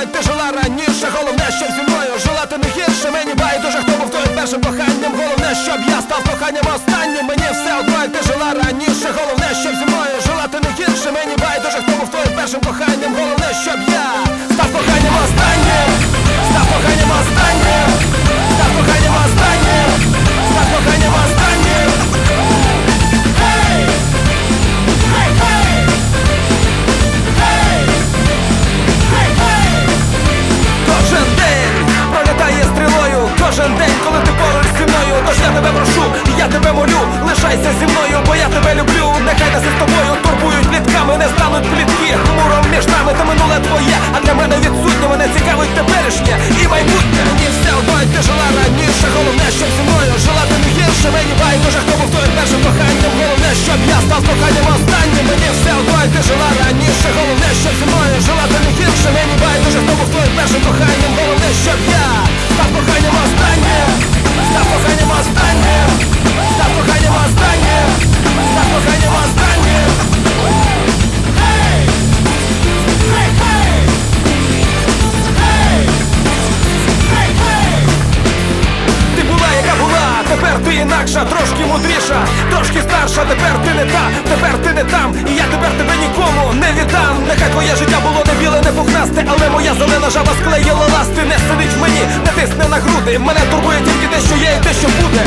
як ти жила раніше, головне, щоб зі мною жила ти не гірше. Мені байдуже, хто був твоїм першим коханням. Головне, щоб я став коханням останнім. Мені все одно, як ти жила раніше. Головне, щоб зі мною жила ти не гірше. Мені байдуже, хто був твоїм першим коханням. Головне, щоб тепер ти інакша, трошки мудріша, трошки старша, тепер ти не та, тепер ти не там, і я тепер тебе нікому не віддам. Нехай твоє життя було не біле, не пухнасте, але моя зелена жаба склеїла ласти, не сидить в мені, не тисне на груди. Мене турбує тільки те, що є, і те, що буде.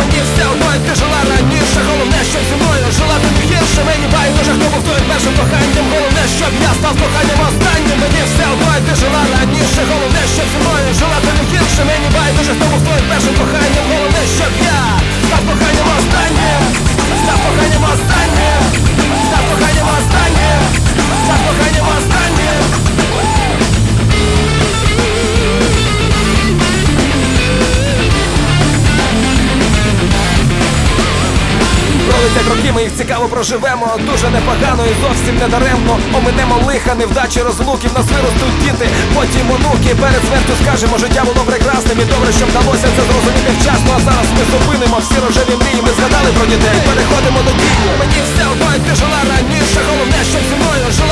Ми їх цікаво проживемо. Дуже непогано і зовсім не даремно. Оминемо лиха, невдачі, розлуків, нас виростуть діти, потім онуки Перед смертю скажемо, життя було прекрасним І добре, що вдалося це зрозуміти вчасно. А зараз ми зупинимо всі рожеві мрії. Ми згадали про дітей, переходимо до дії Мені все одно, як ти жила раніше. Головне, щоб зі мною жила